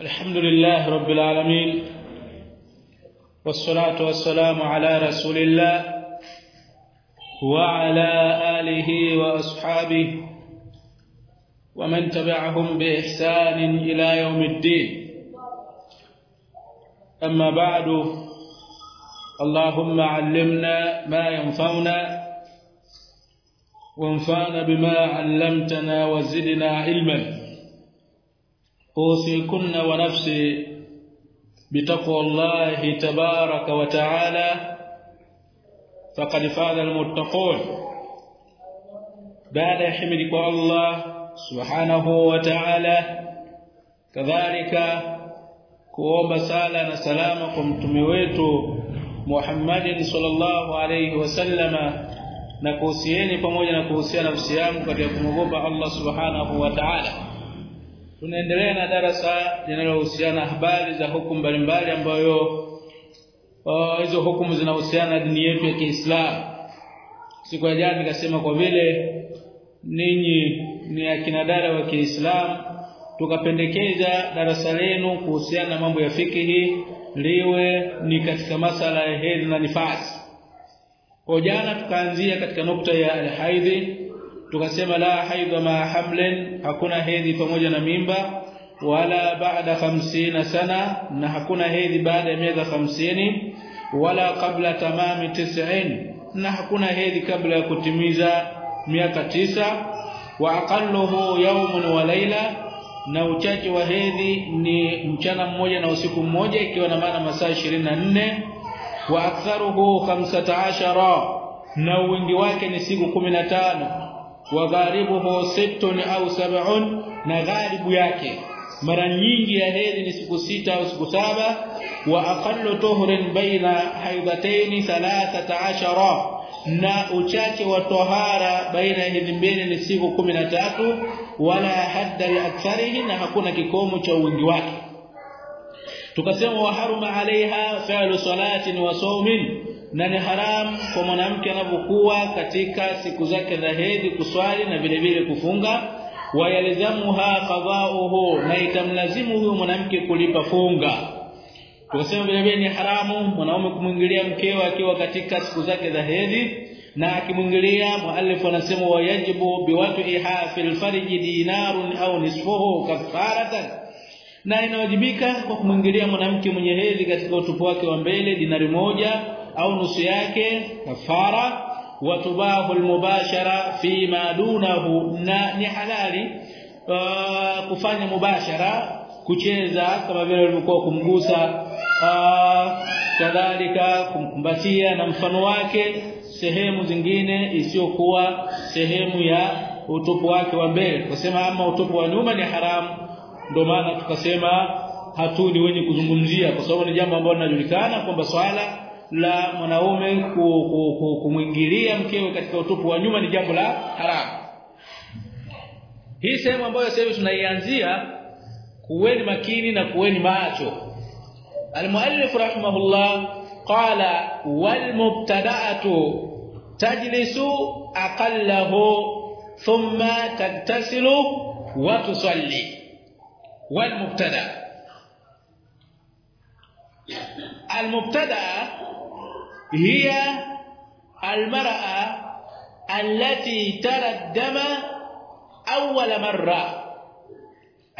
الحمد لله رب العالمين والصلاة والسلام على رسول الله وعلى آله وأصحابه ومن تبعهم بإحسان إلى يوم الدين. أما بعد اللهم علمنا ما ينفعنا وانفعنا بما علمتنا وزدنا علما. اوصيكن ونفسي بتقوى الله تبارك وتعالى فقد فاز المتقون بعد حمدك الله سبحانه وتعالى كذلك kuomba sala na salama kwa mtume wetu Muhammadin sallallahu alayhi wasallama na kuhusieni pamoja na kuhusiana nafsi yangu katika kumwogopa Allah subhanahu wa ta'ala tunaendelea na darasa linalohusiana habari za hukumu mbalimbali ambayo hizo uh, hukumu zinahusiana na dini yetu ya Kiislamu. Siku ya jana nikasema kwa vile ninyi ni akina dada wa Kiislamu tukapendekeza darasa lenu kuhusiana na mambo ya fikihi liwe ni katika masala ya hedhi na nifasi. Kwa jana tukaanzia katika nukta ya alhaidhi tukasema la haidha ma hamlin hakuna hedhi pamoja na mimba wala baada 50 sana na hakuna hedhi baada ya miaka 50 wala kabla tamami 90 na hakuna hedhi kabla ya kutimiza miaka tisa wa aqalluhu yawmun wa layla na uchache wa hedhi ni mchana mmoja na usiku mmoja ikiwa na maana masaa 24 wa aktharuhu 15 na wingi wake ni siku 15 wa gharibuhu sittun au sab'un na gharibu yake. Mara nyingi ya hedhi ni siku sita au siku saba. Wa aqallu tuhrin baina haidatayn 13 na uchache wa tohara baina ya hedhi mbili ni siku 13 wala hadda li na hakuna kikomo cha wingi wake. Tukasema wa haruma alaiha fa'lu salatin wa sawmin na ni haram kwa mwanamke anapokuwa katika siku zake za hedhi kuswali na vile vile kufunga. Wayalzamuha qada'uhu na itamlazimu huyo mwanamke kulipa funga. Tukasema vile vile ni haramu mwanaume kumwingilia mkewe akiwa katika siku zake za hedhi na akimwingilia muallif anasema wayajibu biwatiha fil farji dinarun au nisfuhu kafaratan. Na inawajibika kwa kumwingilia mwanamke mwenye hedhi katika utupu wake wa mbele dinari moja au nusu yake kafara watubahu almubashara fi ma dunahu na ni halali uh, kufanya mubashara kucheza kama vile walivyokuwa kumgusa kadhalika kumkumbatia na mfano wake sehemu zingine isiyokuwa sehemu ya utupu wake wa mbele. Kusema ama utupu wa nyuma ni haramu ndio maana tukasema hatuni wenye kuzungumzia kwa sababu ni jambo ambalo linajulikana kwamba swala la mwanaume kumwingilia mkewe katika utupu wa nyuma ni jambo la haramu hii sehemu ambayo sasa hivi tunaianzia kuweni makini na kuweni macho المؤلف رحمه الله قال والمبتدأة تجلس أقله ثم تغتسل وتصلي والمبتدا المبتدا هي المرأة التي ترى الدم أول مرة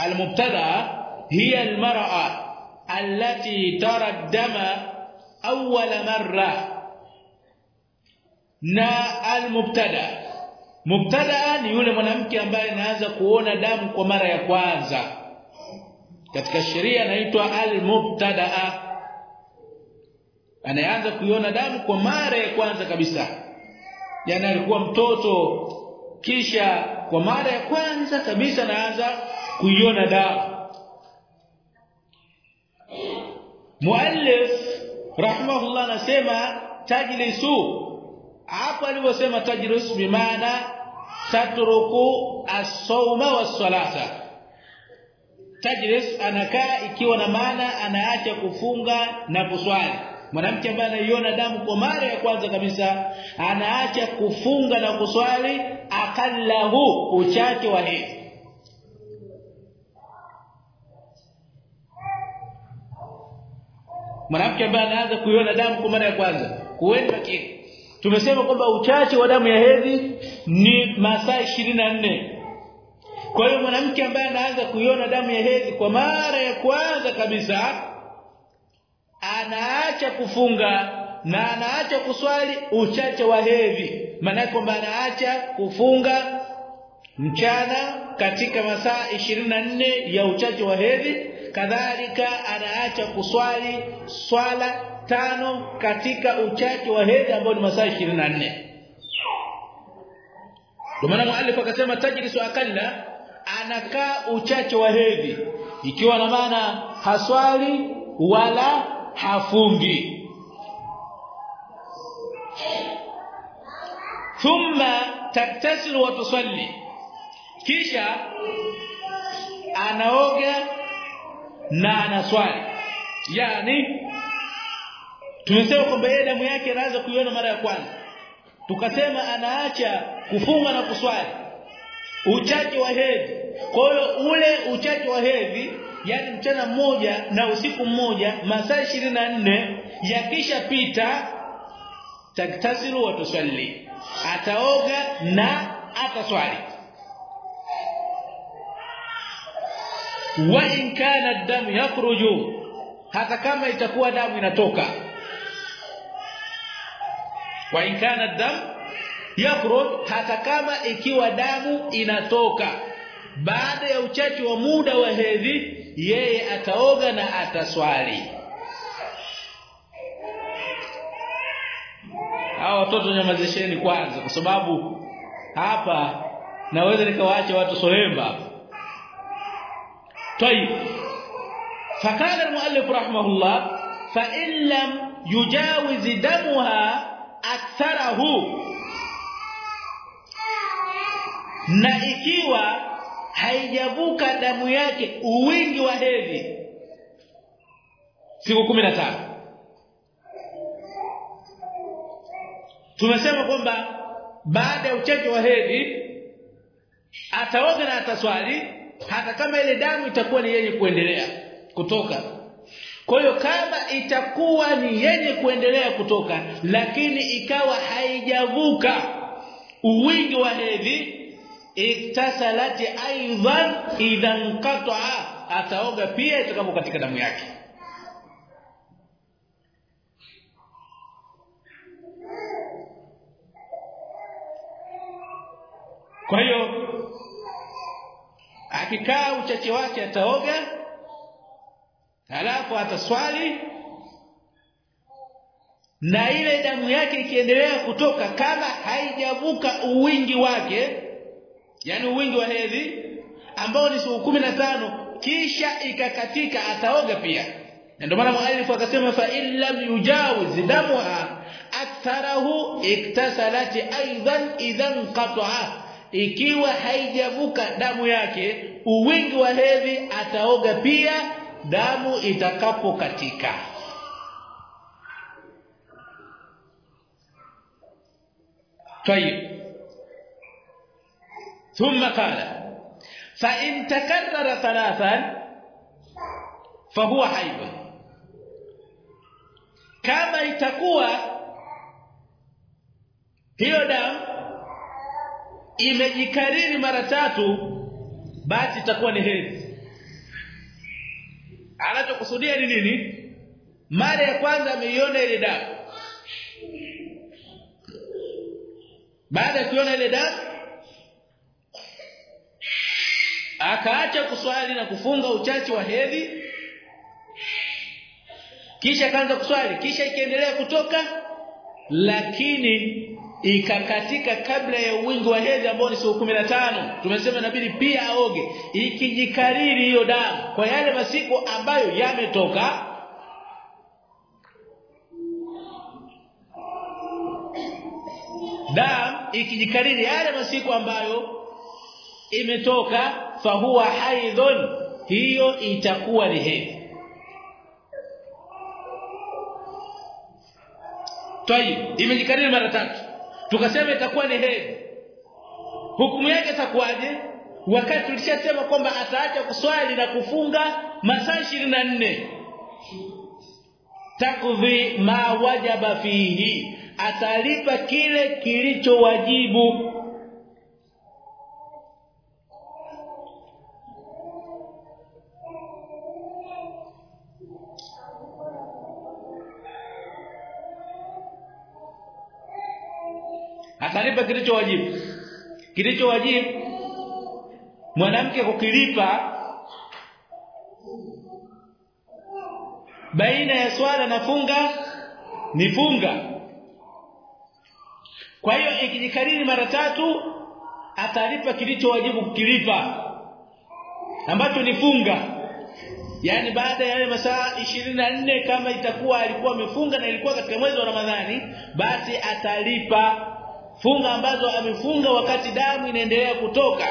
المبتدا هي المرأة التي ترى الدم أول مرة na almubtada mubtada ni yule mwanamke ambaye anaanza kuona damu kwa mara ya kwanza katika sheria anaitwa almubtada anaanza kuiona damu kwa mara ya kwanza kabisa. Yani alikuwa mtoto kisha kwa mara ya kwanza kabisa anaanza kuiona damu. Muallif rahimahullah anasema tajlisu. Hapo aliposema tajlis bimaana tatruku as-sawma was-salata. Tajlis anakaa ikiwa na maana anaacha kufunga na kuswali mwanamke ambaye anaiona damu kwa mara ya kwanza kabisa anaacha kufunga na kuswali akallahu uchache wa hedhi mwanamke ambaye anaanza kuiona damu kwa mara ya kwanza kuweni makini tumesema kwamba uchache wa damu ya hedhi ni masaa 24 kwa hiyo mwanamke ambaye anaanza kuiona damu ya hedhi kwa mara ya kwanza kabisa anaacha kufunga na anaacha kuswali uchache wa hedhi. Maana kwamba anaacha kufunga mchana katika masaa 24 ya uchache wa hedhi. Kadhalika anaacha kuswali swala tano katika uchache wa hedhi ambao ni masaa 24 ndio maana muallif akasema tajlisu akalla anakaa uchache wa hedhi. Ikiwa na maana haswali wala hafungi. Thumma taktasilu wa tusalli. Kisha anaoga na anaswali. Yani tumesema kwamba yeye damu yake anaanza kuiona mara ya kwanza. Tukasema anaacha kufunga na kuswali. Uchache wa hedhi. Kwa hiyo ule uchache wa hedhi yani mchana mmoja na usiku mmoja masaa 24 yakishapita taktasilu wa tusalli ataoga na ataswali. Wa in kana damu yakhruju hata kama itakuwa damu inatoka. Wa in kana damu yakhruj hata kama ikiwa damu inatoka baada ya uchache wa muda wa hedhi yeye ataoga na ataswali hao watoto nyamazisheni kwanza kwa sababu hapa naweza nikawaacha watu solemba طيب فقال المؤلف رحمه الله فإن لم يجاوز دمها أكثره na ikiwa haijavuka damu yake uwingi wa hedhi. Siku 15 tumesema kwamba baada ya uchache wa hedhi ataoga na ataswali hata kama ile damu itakuwa ni yenye kuendelea kutoka. Kwa hiyo kama itakuwa ni yenye kuendelea kutoka lakini ikawa haijavuka uwingi wa hedhi iktasalati aidan idhan qata'a. Ataoga pia itakapo katika damu yake. Kwa hiyo akikaa uchache wake ataoga halafu ataswali na ile damu yake ikiendelea kutoka kama haijavuka uwingi wake yani wingi wa hedhi ambao ni siku tano kisha ikakatika ataoga pia. Na ndio maana muallif akasema fa illa yujawiz damuha aktharahu iktasalat aidan idhan qata'a ikiwa haijavuka damu yake uwingi wa hedhi ataoga pia damu itakapokatika. Tayeb. ثم قال فإن تكرر ثلاثا فهو حيض kama itakuwa hiyo damu imejikariri mara tatu basi itakuwa ni hedhi anachokusudia ni nini mara ya kwanza ameiona ile damu baada ya kuona ile damu akaacha kuswali na kufunga uchache wa hedhi. Kisha kaanza kuswali. Kisha ikiendelea kutoka lakini ikakatika kabla ya uwingi wa hedhi ambao ni siku tano. Tumesema inabidi pia aoge. Ikijikariri hiyo damu kwa yale masiku ambayo yametoka. Damu ikijikariri yale masiku ambayo imetoka fahuwa haidhun hiyo itakuwa ni hedhi Tayib imejikariri mara tatu. Tukasema itakuwa ni hedhi hukumu yake itakuwaje? Wakati tulishasema kwamba ataacha kuswali na kufunga masaa 24 takudhi ma wajaba fihi atalipa kile kilichowajibu wajibu kilicho wajibu mwanamke kukilipa baina ya swala na funga ni funga. Kwa hiyo ikijikariri mara tatu atalipa kilicho wajibu kukilipa ambacho ni funga. Yani baada ya yale masaa 24 kama itakuwa alikuwa amefunga na ilikuwa katika mwezi wa Ramadhani basi atalipa funga ambazo amefunga wakati damu inaendelea kutoka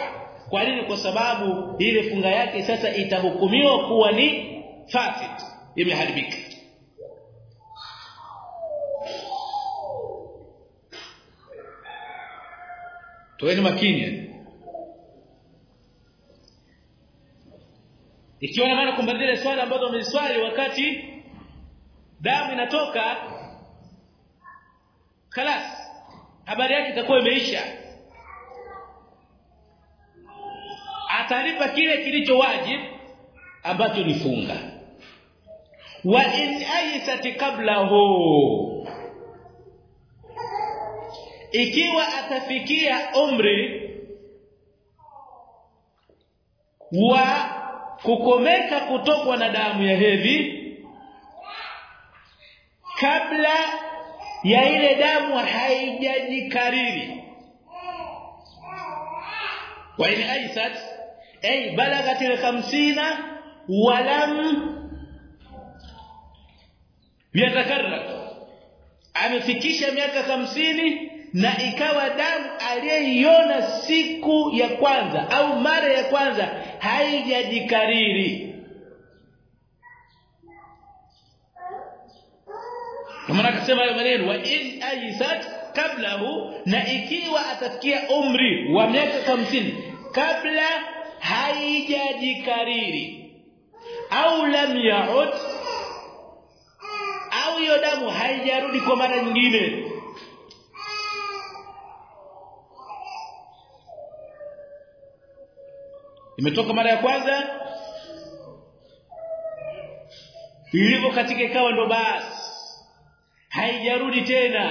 kwa nini kwa sababu ile funga yake sasa itahukumiwa kuwa ni fasid imeharibika Tuweni makini. Ikiwa na maana kwamba zile swali ambazo wameziswali wakati damu inatoka خلاص habari yake itakuwa imeisha. Atalipa kile kilicho wajib ambacho ni funga wa in aysat qablahu ikiwa atafikia umri wa kukomeka kutokwa na damu ya hedhi kabla ya ile damu haijajikariri wa in aisat ay balagat al-50 wa lam yatakarrar amefikisha miaka hamsini na ikawa damu aliyeiona siku ya kwanza au mara ya kwanza haijajikariri kama akasema hayo maneno wa in aisat kablahu na ikiwa atafikia umri wa miaka hamsini kabla haijajikariri au lam yaud au hiyo damu haijarudi kwa mara nyingine. Imetoka mara ya kwanza ilivyo katika ikawa ndo basi haijarudi tena.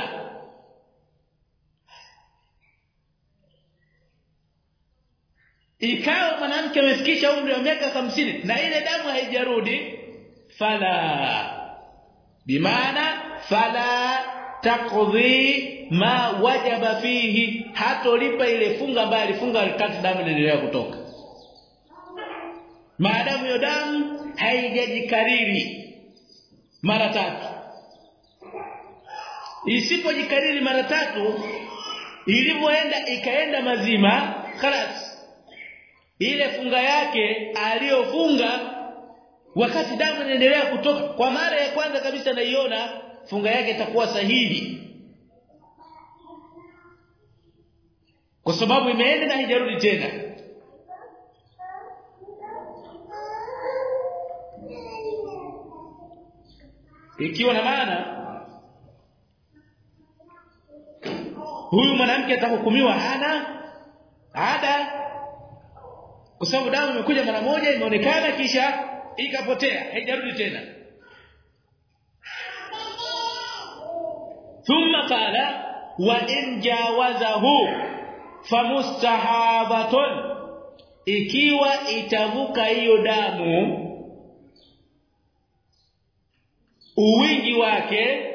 Ikawa mwanamke amefikisha umri wa miaka hamsini na ile damu haijarudi fala. Bimaana fala taqdi ma wajaba fihi. Hatolipa ile funga ambayo alifunga wakati damu inaendelea kutoka. Maadamu hiyo damu haijajikariri. Mara tatu isipojikariri mara tatu ilivyoenda ikaenda mazima khalas ile funga yake aliyofunga wakati damu inaendelea kutoka kwa mara ya kwanza kabisa naiona funga yake itakuwa sahihi. Kwa sababu imeenda na haijarudi tena. Ikiwa na maana huyu mwanamke atahukumiwa ana ada kwa sababu damu imekuja mara moja imeonekana kisha ikapotea haijarudi tena. Thumma qala wa in jawazahu famustahabatun ikiwa itavuka hiyo damu uwingi wake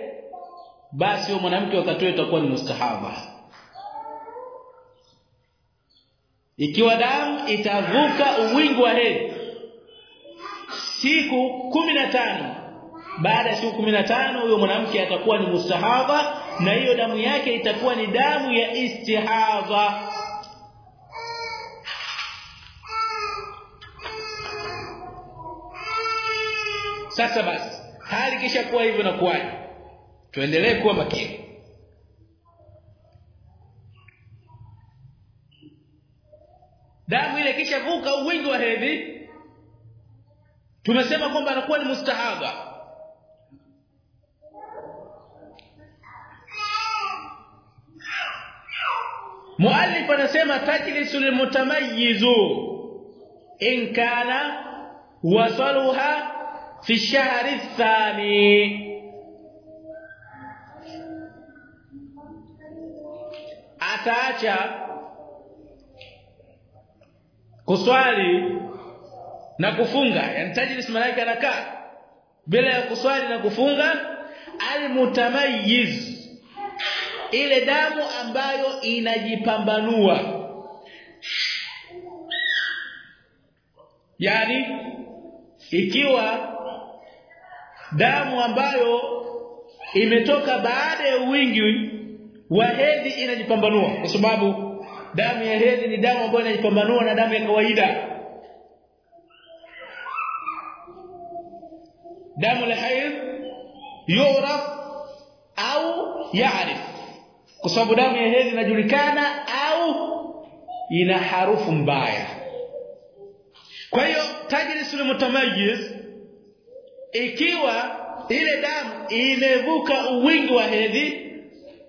basi huyo mwanamke wakati itakuwa ni mustahaba. Ikiwa damu itavuka uwingi wa hedhi siku tano baada ya siku tano huyo mwanamke atakuwa ni mustahaba na hiyo damu yake itakuwa ni damu ya istihadha sasa basi hali kisha kuwa hivyo na kuwaje tuendelee kuwa makini. Damu ile kisha vuka wingi wa hedhi. Tumesema kwamba anakuwa ni mustahaba. Muallif anasema tajlisu lilmutamayyizu in kana wasaluha fi shahri thani. Ataacha kuswali na kufunga. Yani tajlis malaika anakaa bila ya kuswali na kufunga. Almutamayyiz ile damu ambayo inajipambanua. Yani ikiwa damu ambayo imetoka baada ya wingi wa hedhi inajipambanua. Kwa sababu damu ya hedhi ni damu ambayo inajipambanua na damu ya kawaida. Damu la hayd yuraf au yaarif kwa sababu damu ya hedhi inajulikana au ina harufu mbaya. Kwa hiyo tajlisul mutamayyiz ikiwa ile damu imevuka uwingi wa hedhi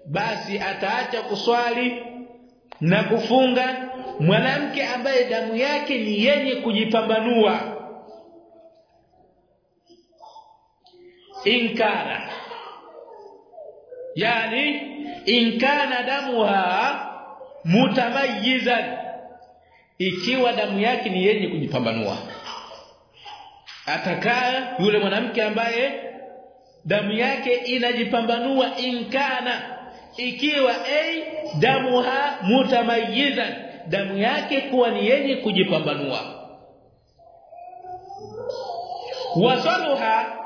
basi ataacha kuswali na kufunga. Mwanamke ambaye damu yake ni yenye kujipambanua. Inkana yani inkana damuha mutamayyizan ikiwa damu yake ni yenye kujipambanua. Atakaa yule mwanamke ambaye damu yake inajipambanua inkana ikiwa a damuha mutamayyizan. Damu yake kuwa ni yenye kujipambanua. Wasaluha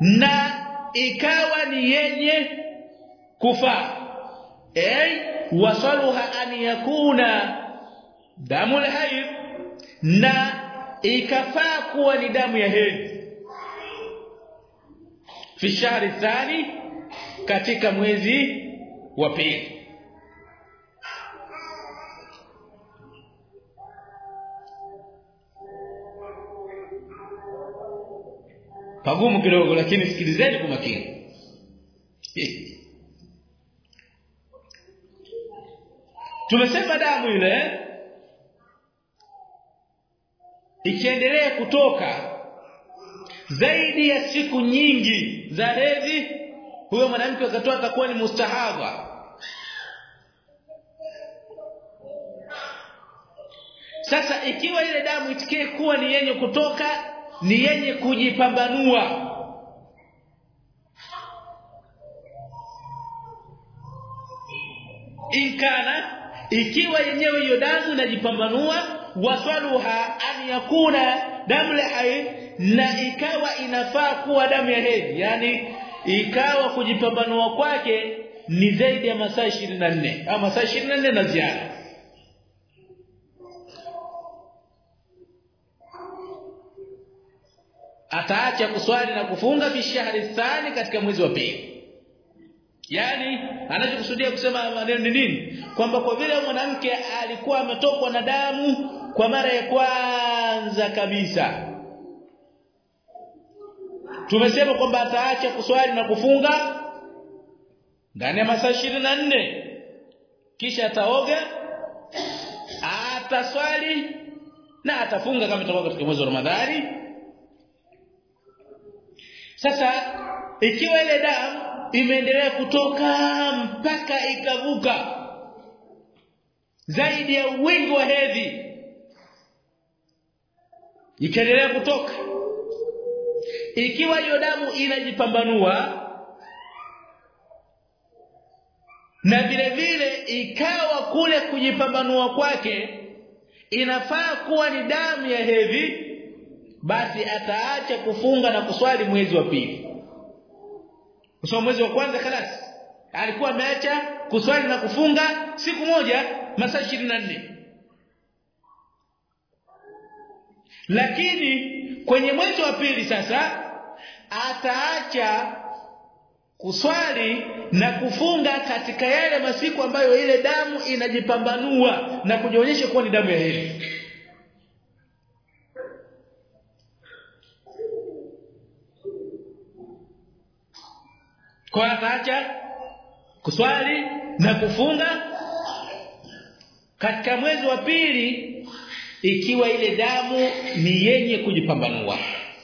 na ikawa ni yenye kufaa. Ay wasaluha an yakuna damu alhayd na ikafaa kuwa ni damu ya hedhi. Fi shahri thani katika mwezi wa pili. Pagumu kidogo lakini sikilizeni kwa makini. Tumesema damu ile ikiendelea kutoka zaidi ya siku nyingi za hedhi huyo mwanamke akatoa atakuwa ni mustahadha sasa ikiwa ile damu itikie kuwa ni yenye kutoka ni yenye kujipambanua. Inkana ikiwa yenyewe hiyo damu inajipambanua waswaluha an yakuna damu la na ikawa inafaa kuwa damu ya hedhi yani ikawa kujipambanua kwake ni zaidi ya masaa 24 au masaa 24 na ziada. Ataacha kuswali na kufunga fi shahri thani katika mwezi wa pili. Yani anachokusudia kusema maneno ni nini? Kwamba kwa vile mwanamke alikuwa ametokwa na damu kwa mara ya kwanza kabisa tumesema kwamba ataacha kuswali na kufunga ndani ya masaa 24 kisha ataoga ataswali na atafunga kama itakuwa katika mwezi wa Ramadhani. Sasa ikiwa ile damu imeendelea kutoka mpaka ikavuka zaidi ya wingi wa hedhi ikaendelea kutoka ikiwa hiyo damu inajipambanua na vile vile ikawa kule kujipambanua kwake inafaa kuwa ni damu ya hedhi basi ataacha kufunga na kuswali mwezi wa pili. Kwa mwezi wa kwanza خلاص alikuwa ameacha kuswali na kufunga siku moja masaa 24 lakini kwenye mwezi wa pili sasa ataacha kuswali na kufunga katika yale masiku ambayo ile damu inajipambanua na kujionyesha kuwa ni damu ya hedhi kwa ataacha kuswali na kufunga katika mwezi wa pili ikiwa ile damu ni yenye kujipambanua.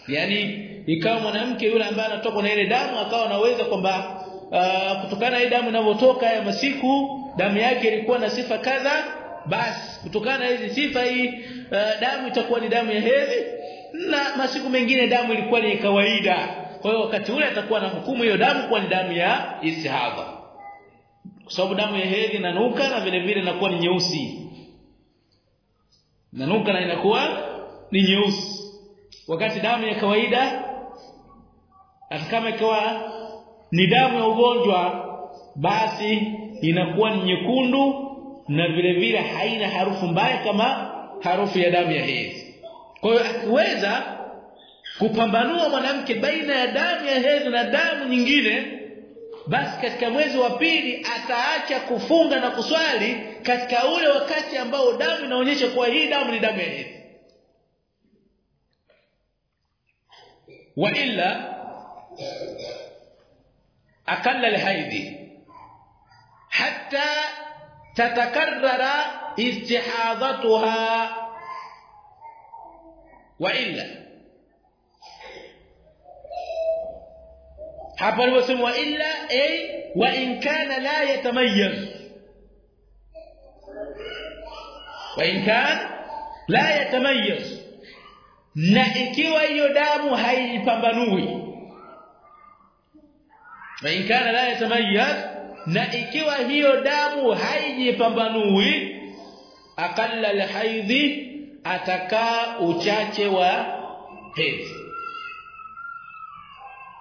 Yani ikawa mwanamke yule ambaye anatoka na ile damu akawa anaweza kwamba uh, kutokana na ile damu inavyotoka ya masiku damu yake ilikuwa na sifa kadha basi kutokana na hizi sifa hii uh, damu itakuwa ni damu ya hedhi na masiku mengine damu ilikuwa ni kawaida. Kwa hiyo wakati ule atakuwa na hukumu hiyo damu kuwa ni damu ya istihadha. Kwa sababu damu ya hedhi inanuka na vile vile inakuwa ni nyeusi. Inanuka na inakuwa ni nyeusi. Wakati damu ya kawaida hata kama ikawa ni damu ya ugonjwa basi inakuwa ni nyekundu na vile vile haina harufu mbaya kama harufu ya damu ya hedhi. Kwa hiyo akiweza kupambanua mwanamke baina ya damu ya hedhi na damu nyingine basi katika mwezi wa pili ataacha kufunga na kuswali katika ule wakati ambao damu inaonyesha kuwa hii damu ni damu ya hedhi. Wa illa أقل الحيدي حتى تتكرر استحاضتها. وإلا. حفر وسم وإلا أي وإن كان لا يتميز. وإن كان لا يتميز. نأكي ويدام هاي بمبنوي. Wa in kana la yatamayyaz na ikiwa hiyo damu haijipambanui akalla alhaidhi atakaa uchache wa hedhi.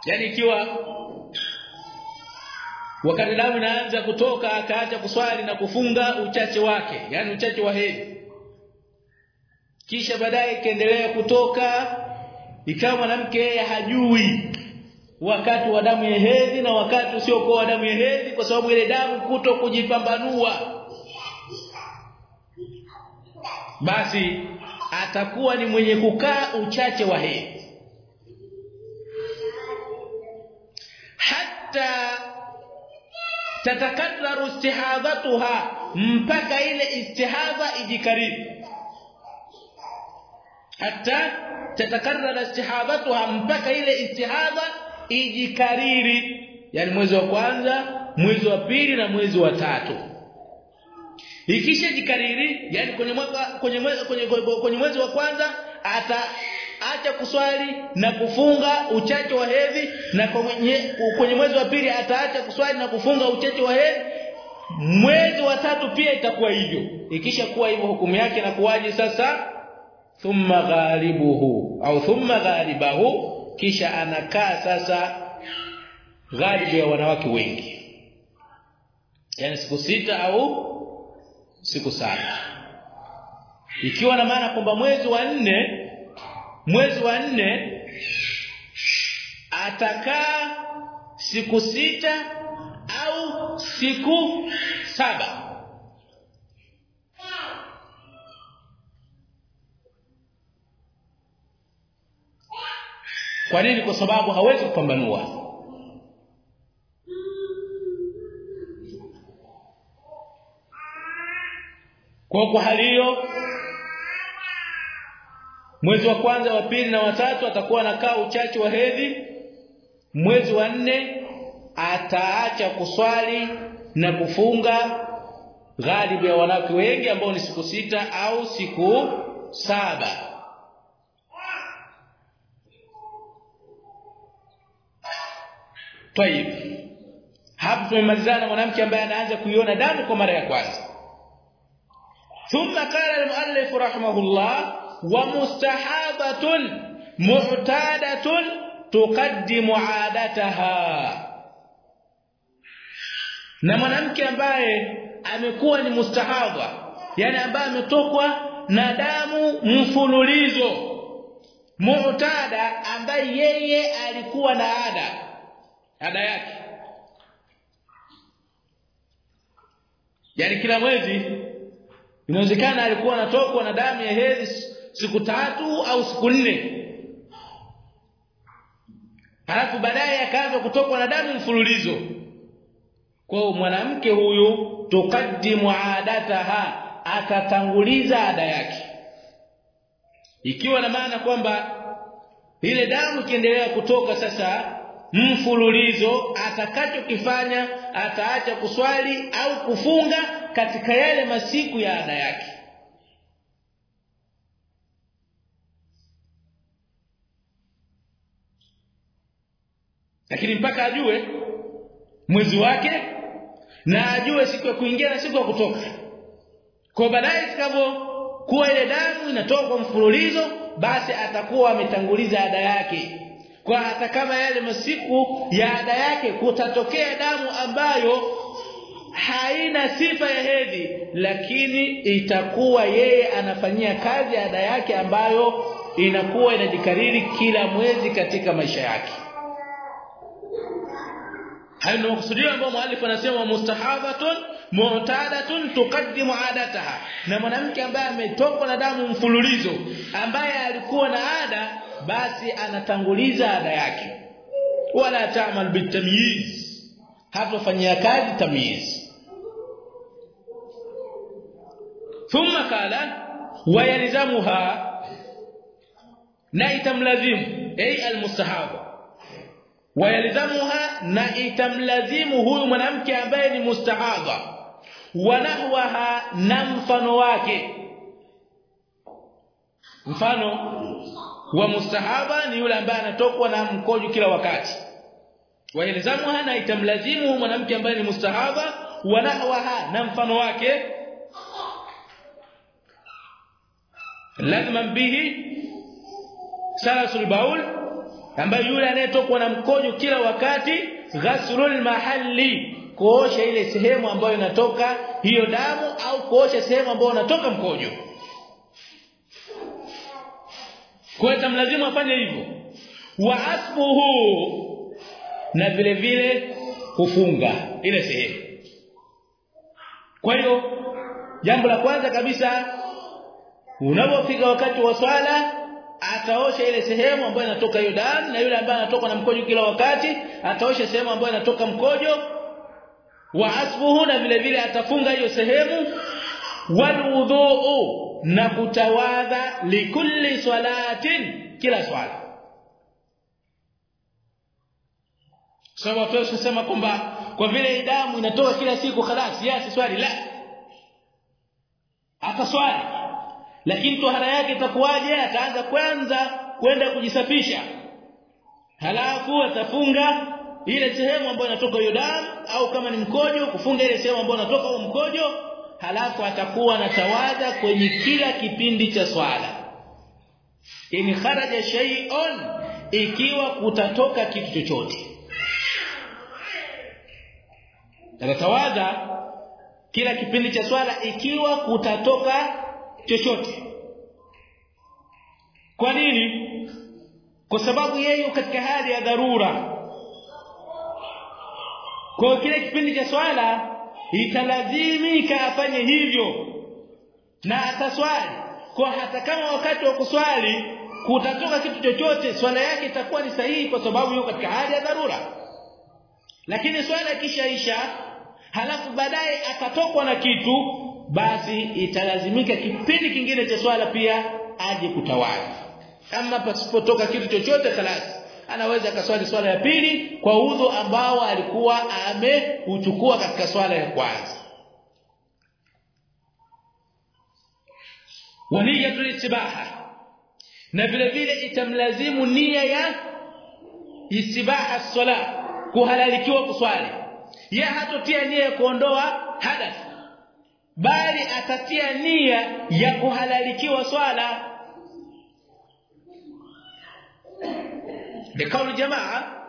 Yani ikiwa wakati damu inaanza kutoka akaacha kuswali na kufunga uchache wake yani uchache wa hedhi. Kisha baadaye ikaendelea kutoka ikawa mwanamke hajui wakati wa damu ya hedhi na wakati usiokuwa wa damu ya hedhi kwa sababu ile damu kuto kujipambanua. Basi atakuwa ni mwenye kukaa uchache wa hedhi. Hatta tatakadaru istihadatuha mpaka ile istihadha ijikaribu. Hatta tatakarrara istihadatuha mpaka ile istihadha ijikariri. Yani mwezi wa kwanza mwezi wa pili na mwezi wa tatu. Ikisha jikariri yani kwenye mwaka kwenye mwezi, kwenye, kwenye mwezi wa kwanza ata acha kuswali na kufunga uchache wa hedhi na kwenye, kwenye mwezi wa pili ataacha kuswali na kufunga uchache wa hedhi mwezi wa tatu pia itakuwa hivyo. Ikisha kuwa hivyo hukumu yake na kuwaje sasa? Thumma ghalibuhu au thumma ghalibahu kisha anakaa sasa ghalibu ya wanawake wengi. Yani siku sita au siku saba. Ikiwa na maana kwamba mwezi wa nne mwezi wa nne atakaa siku sita au siku saba kwa nini? Kwa sababu hawezi kupambanua. Kwa kwa hali hiyo mwezi wa kwanza wa pili na watatu atakuwa anakaa uchache wa hedhi. Mwezi wa nne ataacha kuswali na kufunga ghalibu ya wanawake wengi ambao ni siku sita au siku saba Tayib. Hapo tumemalizana mwanamke ambaye anaanza kuiona damu kwa mara ya kwanza. Thumma qala al-muallif rahimahullah wa mustahabatun mu'tadatun tuqaddimu 'adataha. Na mwanamke ambaye amekuwa ni mustahaba, yani ambaye ametokwa na damu mfululizo mu'tada ambaye yeye alikuwa na ada ada yake. Yani kila mwezi inawezekana alikuwa anatokwa na damu ya hedhi siku tatu au siku nne. Halafu baadaye akaanza kutokwa na damu mfululizo. Kwa mwanamke huyu tukaddimu adataha atatanguliza ada yake. Ikiwa na maana kwamba ile damu ikiendelea kutoka sasa mfululizo atakachokifanya ataacha kuswali au kufunga katika yale masiku ya ada yake. Lakini mpaka ajue mwezi wake na ajue siku ya kuingia na siku ya kutoka. Kwa baadaye sikavyo kuwa ile damu inatoka kwa mfululizo basi atakuwa ametanguliza ada yake kwa hata kama yale masiku ya ada yake kutatokea damu ambayo haina sifa ya hedhi lakini itakuwa yeye anafanyia kazi ada yake ambayo inakuwa inajikariri kila mwezi katika maisha yake. Hayo ndio kusudiwa ambao mwalifu anasema mustahabatun mu'tadatun tuqaddimu adataha. Na mwanamke ambaye ametokwa na damu mfululizo ambaye alikuwa na ada basi anatanguliza ada yake. Wala ta'mal bitamyiz. Hatofanyia kazi tamyiz. Thumma qala wayalzamuha na itamlazimu ay almustahaba. Wayalzamuha na itamlazimu huyu mwanamke ambaye ni mustahaba. Wanahwaha na mfano wake. Mfano wa mustahaba ni yule ambaye anatokwa na mkojo kila wakati. Wayalzamuha na itamlazimu mwanamke ambaye ni mustahaba wanahwaha na mfano wake. Lazima bihi salasul baul ambaye yule anayetokwa na mkojo kila wakati ghaslul mahalli kuosha ile sehemu ambayo inatoka hiyo damu au kuosha sehemu ambayo inatoka mkojo kwa tamlazimu afanye hivyo. Wa asbuhu na vile vile kufunga ile sehemu. Kwa hiyo jambo la kwanza kabisa unapofika wakati wa swala ataosha ile sehemu ambayo inatoka hiyo damu na yule ambaye anatoka na mkojo kila wakati ataosha sehemu ambayo inatoka mkojo. Wa asbuhu na vile vile atafunga hiyo sehemu. Walwudhu na kutawadha likulli salatin kila swala. Sababu so, sema kwamba kwa vile damu inatoka kila siku khalas yasi swali la. Ataswali lakini tohara yake itakuwaje? Ataanza kwanza kwenda kujisafisha. Halafu atafunga ile sehemu ambayo inatoka hiyo damu au kama ni mkojo kufunga ile sehemu ambayo inatoka huo mkojo halafu atakuwa na tawada kwenye kila kipindi cha swala. In kharaja shay'un ikiwa kutatoka kitu chochote. Atatawadha kila kipindi cha swala ikiwa kutatoka chochote. Kwa nini? Kwa sababu yeye katika hali ya dharura. Kwa kile kipindi cha swala italazimika afanye hivyo. Na ataswali. Kwa hata kama wakati wa kuswali kutatoka kitu chochote swala yake itakuwa ni sahihi kwa sababu yuko katika hali ya dharura. Lakini swala kishaisha halafu baadaye akatokwa na kitu basi italazimika kipindi kingine cha swala pia aje kutawali kama pasipotoka kitu chochote kalasi anaweza akaswali swala ya pili kwa udhu ambao alikuwa ameuchukua katika swala ya kwanza. Waniyatul istibaha. Na vile vile itamlazimu nia ya istibaha swala kuhalalikiwa kuswali. Ya hatotia nia ya kuondoa hadath bali atatia nia ya kuhalalikiwa swala لقول جماعه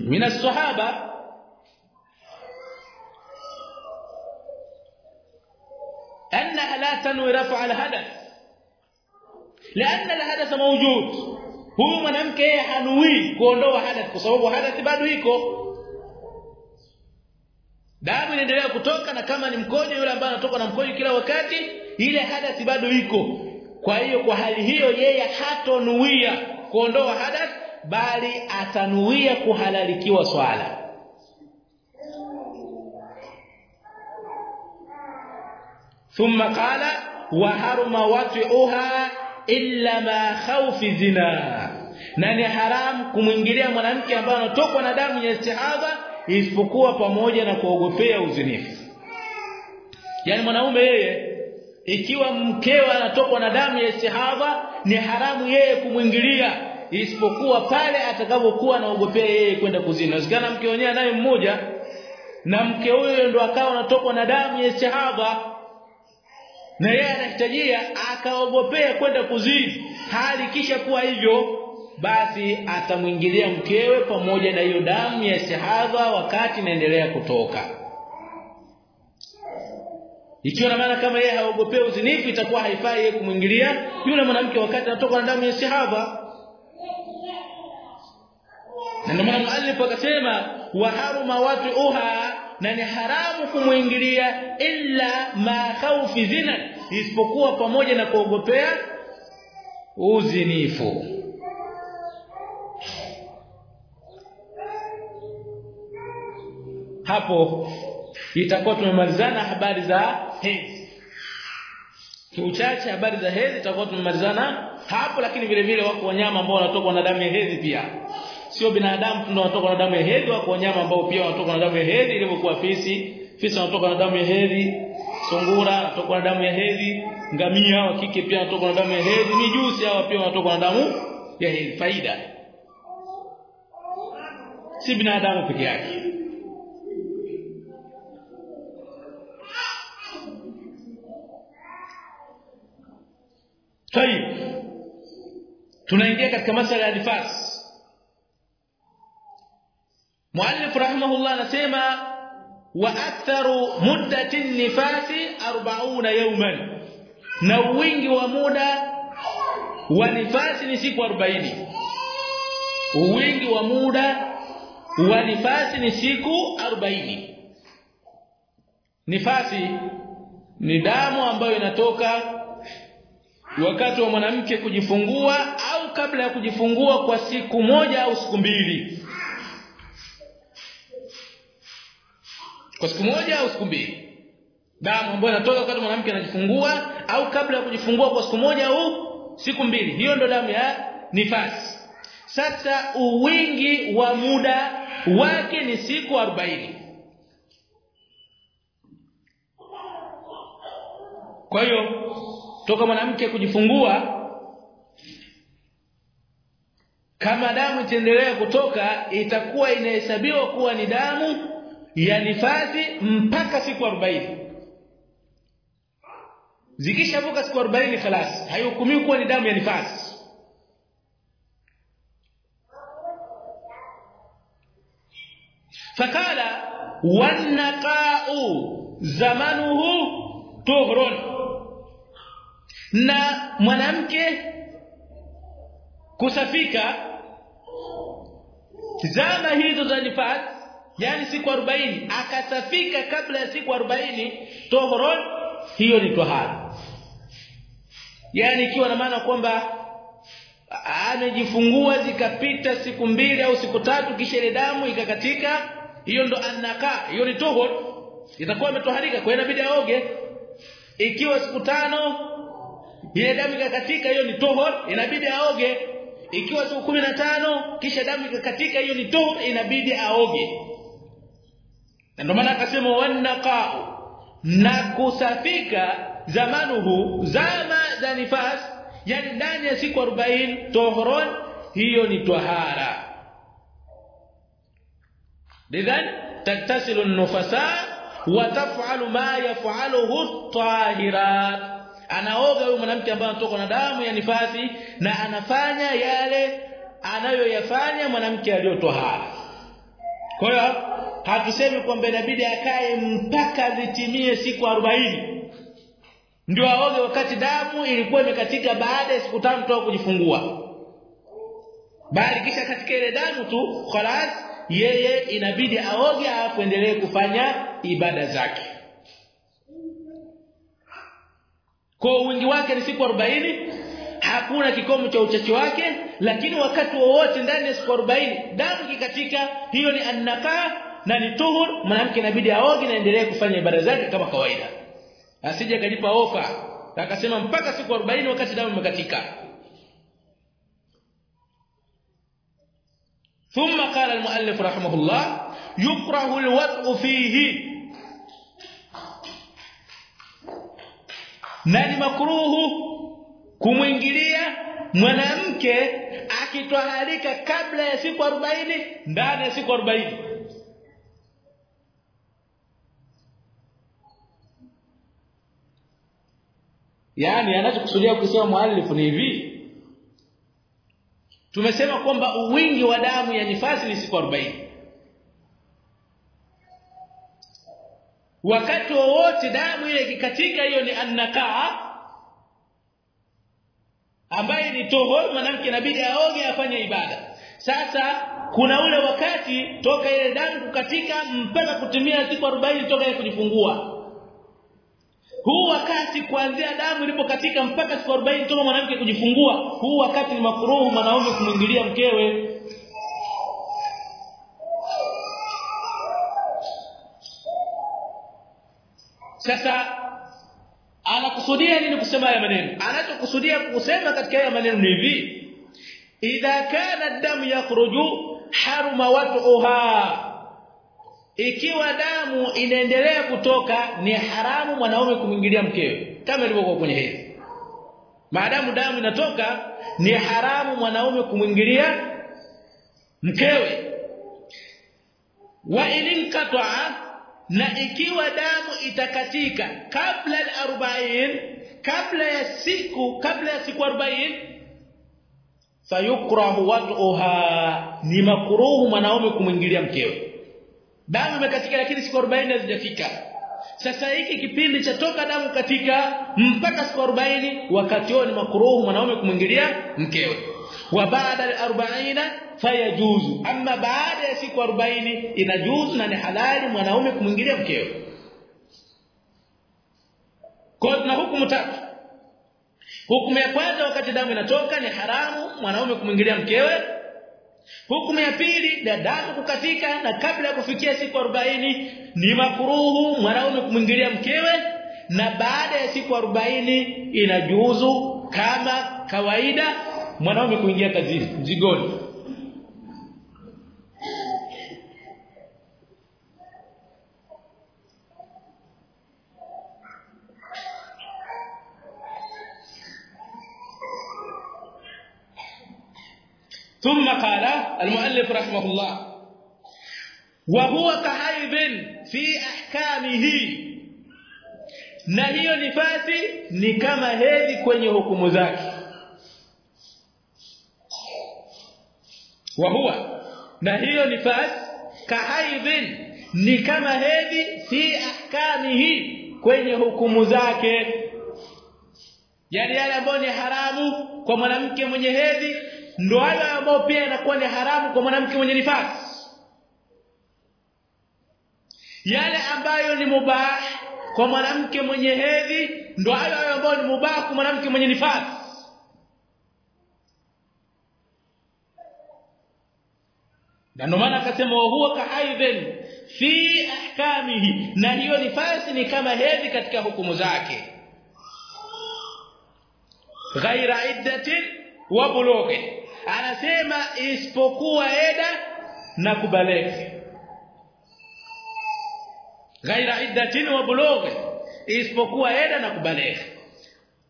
من الصحابه انها لا تنوي رفع الحدث لان الحدث موجود huyu mwanamke yeye hanui kuondoa hadath kwa sababu hadath bado iko damu inaendelea kutoka na kama ni mkojo yule ambaye anatoka na mkojo kila wakati ile hadath bado iko kwa hiyo kwa hali hiyo yeye hatonuia kuondoa hadath bali atanuia kuhalalikiwa swala. Thumma qala wa harama wat'uha illa ma khawfi zina. Na ni haramu kumwingilia mwanamke ambaye anatokwa na damu ya istihadha isipokuwa pamoja na kuogopea uzinifu. Yani mwanaume yeye ikiwa mkewe anatokwa na damu ya istihadha ni haramu yeye kumwingilia. Isipokuwa pale atakapokuwa anaogopea yeye kwenda kuzini. Inawezekana mke wenyewe naye mmoja na mke huyo ndo akawa anatokwa na damu ya istihadha na yeye anahitajia akaogopea kwenda kuzini. Hali kisha kuwa hivyo basi atamwingilia mkewe pamoja na hiyo damu ya istihadha wakati inaendelea kutoka ikiwa na maana kama yeye haogopei uzinifu itakuwa haifai yeye kumwingilia yule mwanamke wakati anatoka na damu ya sahaba? Na ndio maana muallif akasema wa haruma watu uha na ni haramu kumwingilia illa ma khawfi zina isipokuwa pamoja na kuogopea uzinifu. Hapo itakuwa tumemalizana habari za hedhi. Kiuchache habari za hedhi itakuwa tumemalizana hapo lakini vile vile wako wanyama ambao wanatoka na damu ya hedhi pia. Sio binadamu tu ndio wanatoka na damu ya hedhi wako wanyama ambao pia wanatoka na damu ya hedhi ilivyokuwa fisi. Fisi wanatoka na damu ya hedhi sungura wanatoka na damu ya hedhi ngamia wa kike pia wanatoka na damu ya hedhi mijusi hawa pia wanatoka na damu ya hedhi. Faida. Si binadamu peke yake Tayib. Tunaingia katika masala ya nifas Muallif rahimahullah anasema wa atharu muddati nifas 40 yawman. Na wingi wa muda wa nifas ni siku 40. Wingi wa muda wa nifas ni siku 40. Nifasi ni damu ambayo inatoka wakati wa mwanamke kujifungua au kabla ya kujifungua kwa siku moja au siku mbili. Kwa siku moja au siku mbili. Damu ambayo inatoka wakati mwanamke anajifungua au kabla ya kujifungua kwa siku moja au siku mbili. Hiyo ndo damu ya nifasi. Sasa uwingi wa muda wake ni siku 40 kwa hiyo toka mwanamke kujifungua kama damu itaendelea kutoka itakuwa inahesabiwa kuwa ni damu ya nifasi mpaka siku 40 zikishavuka siku 40 خلاص haihukumiwi kuwa ni damu ya nifasi fakala wanaqa'u zamanuhu tuhrun na mwanamke kusafika. Zama hizo za nifas yani siku 40 akasafika kabla ya siku 40 tohron hiyo ni tohara yani ikiwa na maana kwamba amejifungua zikapita siku mbili au siku tatu kisha ile damu ikakatika hiyo ndo annaka hiyo ni tohor. Itakuwa imetoharika kwa inabidi aoge. Ikiwa siku tano ile damu ikakatika hiyo ni tohor inabidi aoge. Ikiwa siku tano kisha damu ikakatika hiyo ni tohor inabidi aoge. Na ndio maana akasema wanaqa'u na kusafika zamanuhu zama za nifas yani ndani ya siku 40 tohron hiyo ni tahara lidhan tatasilu an-nufasa wa taf'alu ma yaf'aluhu at-tahirat anaoga huyo mwanamke ambaye anatoka na damu ya nifasi na anafanya yale anayoyafanya mwanamke aliyotohara. Kwa hiyo hatusemi kwamba inabidi akae mpaka zitimie siku 40 ndio aoge wakati damu ilikuwa imekatika baada ya siku tano toka kujifungua. Bali kisha katika ile damu tu khalas yeye inabidi aoge alafu endelee kufanya ibada zake kwa wingi wake ni siku 40 hakuna kikomo cha uchache wake lakini wakati wowote ndani ya siku 40 damu kikatika hiyo ni annaka na ni tuhur mwanamke inabidi aoge na endelee kufanya ibada zake kama kawaida asije kalipa ofa akasema mpaka siku 40 wakati damu imekatika ثم قال المؤلف رحمه الله يكره الوضع فيه na ni makruhu kumwingilia mwanamke akitwaharika kabla ya siku 40 ndani ya siku 40 Yaani anachokusudia kusema muallifu ni hivi. Tumesema kwamba uwingi wa damu ya nifasi ni siku 40 wakati wowote damu ile ikikatika hiyo ni annakaa ambaye ni toho mwanamke inabidi aoge afanye ibada. Sasa kuna ule wakati toka ile damu kukatika mpaka kutimia siku 40 toka ile kujifungua. Huu wakati kuanzia damu ilipokatika mpaka siku 40 toka mwanamke kujifungua huu wakati ni makuruhu mwanaume kumwingilia mkewe sasa anakusudia nini kusema haya maneno? Anachokusudia kusema katika haya maneno ni hivi. Idha kana damu yakhruju haruma wat'uha. Ikiwa damu inaendelea kutoka ni haramu mwanaume kumwingilia mkewe. Kama ilivyokuwa kwenye hedhi maadamu damu inatoka ni haramu mwanaume kumwingilia mkewe. Wa ilinkatwa na ikiwa damu itakatika kabla al-40 kabla ya siku kabla ya siku 40 fayukrahu wad'uha ni makruhu mwanaume kumwingilia mkewe. Damu imekatika lakini siku 40 hazijafika. Sasa hiki kipindi cha toka damu katika mpaka siku 40 wakati huo ni makruhu mwanaume kumwingilia mkewe wa baada al-40 fayajuzu. Amma baada ya siku 40 inajuzu na ni halali mwanaume kumwingilia mkeo. Kwa tuna hukumu tatu. Hukumu ya kwanza wakati damu inatoka ni haramu mwanaume kumwingilia mkewe. Hukumu ya pili na damu kukatika na kabla ya kufikia siku 40 ni makuruhu mwanaume kumwingilia mkewe. Na baada ya siku 40 inajuzu kama kawaida mwanaume kuingia kazini mzigoni ثم قال المؤلف رحمه الله وهو كحيض في احكامه na hiyo nifasi ni kama hedhi kwenye hukumu zake Wa huwa. Na hiyo ni fas kahaidhin ni kama hedhi fi ahkamihi kwenye hukumu zake. Yani yale ambayo ni haramu kwa mwanamke mwenye hedhi ndo yale ambayo pia yanakuwa ni haramu kwa mwanamke mwenye nifasi. Yale ambayo ni mubah kwa mwanamke mwenye hedhi ndo hayo ambayo ni mubah kwa mwanamke mwenye nifasi na ndio maana akasema huwa kahaidhin fi ahkamihi. Na hiyo nifasi ni kama hedhi katika hukumu zake. Ghaira iddatin wa bulughi. Anasema isipokuwa eda na kubaleki ghaira iddatin wa bulughi. Isipokuwa eda na kubaleki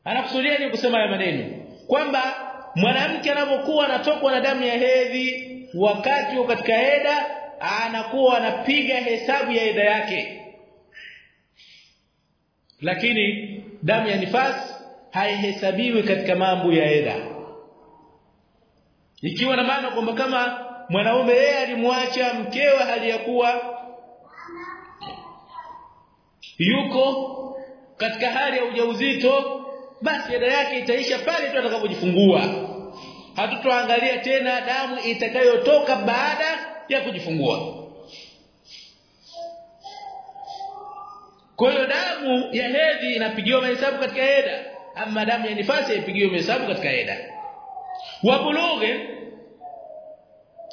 anakusudia ni kusema ya maneno. Kwamba mwanamke anapokuwa anatokwa na damu ya hedhi wakati wa katika eda anakuwa anapiga hesabu ya eda yake. Lakini damu ya nifas haihesabiwi katika mambo ya eda. Ikiwa na maana kwamba kama mwanaume yeye alimwacha mkewe hali ya kuwa yuko katika hali ya ujauzito basi eda yake itaisha pale tu atakapojifungua hatutoangalia tena damu itakayotoka baada ya kujifungua. Kwa hiyo damu ya hedhi inapigiwa mahesabu katika heda ama damu ya nifasi inapigiwa mahesabu katika heda wa bulughe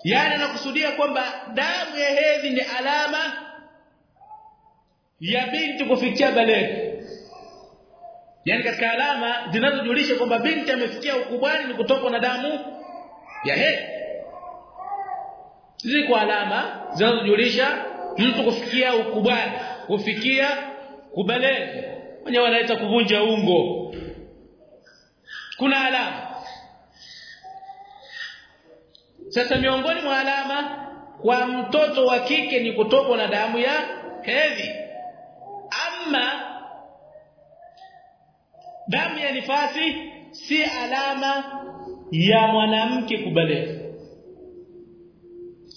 yani anakusudia kwamba damu ya hedhi ni alama ya binti kufikia baleghe yani katika alama zinazojulisha kwamba binti amefikia ukubwani ni kutokwa na damu ya hedhi ziko alama zinazojulisha mtu kufikia ukubwani kufikia kubalehe wenyewe wanaita kuvunja ungo. Kuna alama. Sasa miongoni mwa alama kwa mtoto wa kike ni kutokwa na damu ya hedhi. Ama damu ya nifasi si alama ya mwanamke kubalea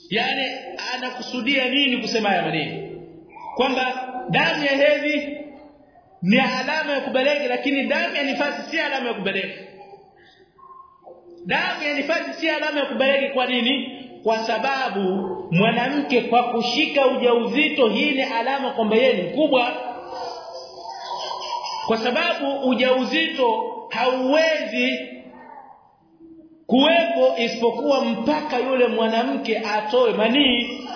yani anakusudia nini kusema haya maneno? Kwamba damu ya hedhi ni alama ya kubaleghe lakini damu ya nifasi si alama ya kubaleghe damu ya nifasi si alama ya kubaleghe kwa nini? Kwa sababu mwanamke kwa kushika ujauzito hii ni alama kwamba yeye ni mkubwa kwa sababu ujauzito hauwezi kuwepo isipokuwa mpaka yule mwanamke atoe manii.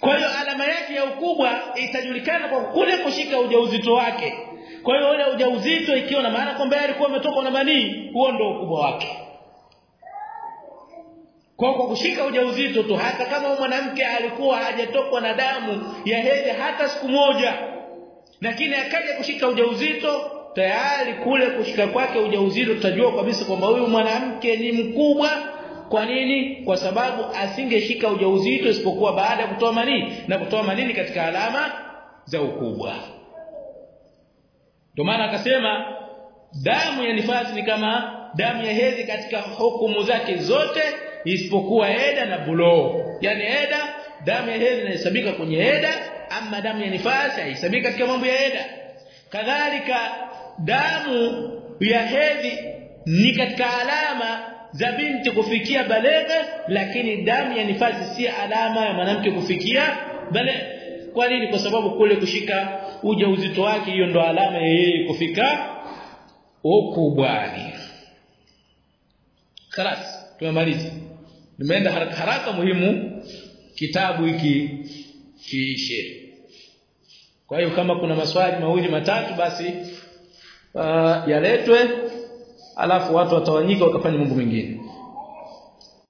Kwa hiyo alama yake ya ukubwa itajulikana kwa kule kushika ujauzito wake. Kwa hiyo ule ujauzito ikiwa na maana kwamba alikuwa ametoka na manii huo ndio ukubwa wake. Kwa kwa kushika ujauzito tu hata kama mwanamke alikuwa hajatokwa na damu ya hedhi hata siku moja lakini akaja kushika ujauzito tayari kule kushika kwake ujauzito tutajua kabisa kwamba huyu mwanamke ni mkubwa. Kwa nini? Kwa sababu asingeshika ujauzito isipokuwa baada ya kutoa manii na kutoa manii katika alama za ukubwa. Ndio maana akasema damu ya nifasi ni kama damu ya hedhi katika hukumu zake zote isipokuwa eda na buloo. Yani eda damu ya hedhi inahesabika kwenye eda ama damu ya nifasi haihesabiki katika mambo ya eda kadhalika damu ya hedhi ni katika alama za binti kufikia baleghe lakini damu ya nifasi si alama ya mwanamke kufikia baleghe kwa nini kwa sababu kule kushika ujauzito wake hiyo ndo alama ya yeye kufika ukubwani خلاص tumemaliza nimeenda haraka haraka muhimu kitabu hiki kiishe kwa hiyo kama kuna maswali mawili matatu basi uh, yaletwe alafu watu watawanyika wakafanya mambo mengine